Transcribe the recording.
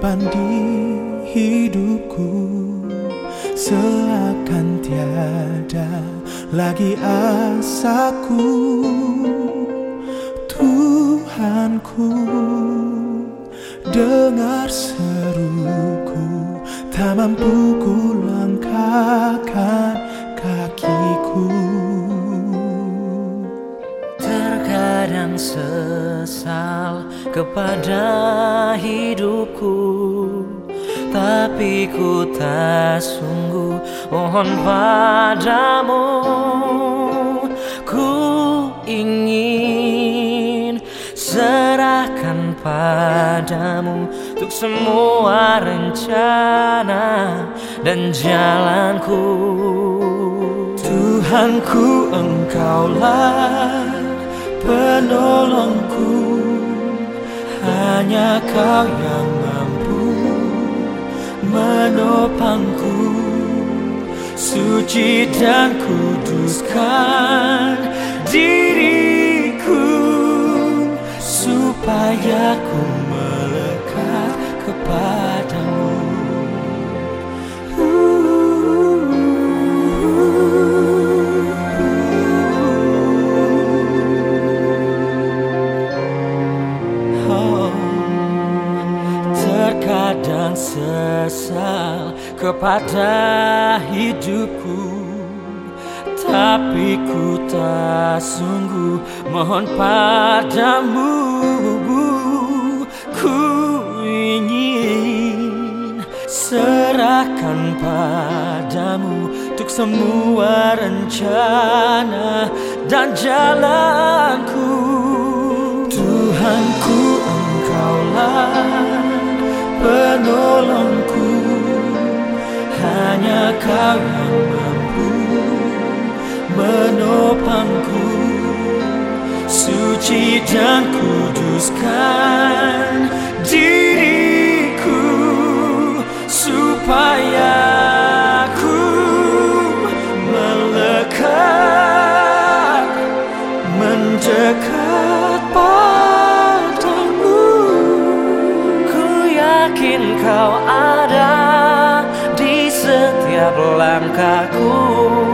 Tuhan di hidupku. Seakan tiada lagi asaku. Tuhanku Dengar seruku. Tak mampu ku langkahkan sesal kepada hidupku. Tapi ku tak sungguh mohon padamu. Ku ingin serahkan padamu Untuk semua rencana dan jalanku. Tuhanku engkaulah penolongku Hanya kau yang mampu menopangku. Suci dan kuduskan sesal kepada hidupku. Tapi ku tak sungguh mohon padamu Ku ingin serahkan padamu Untuk semua rencana dan jalanku. Tuhanku penolongku Hanya kau yang mampu menopangku. Suci dan kuduskan langkahku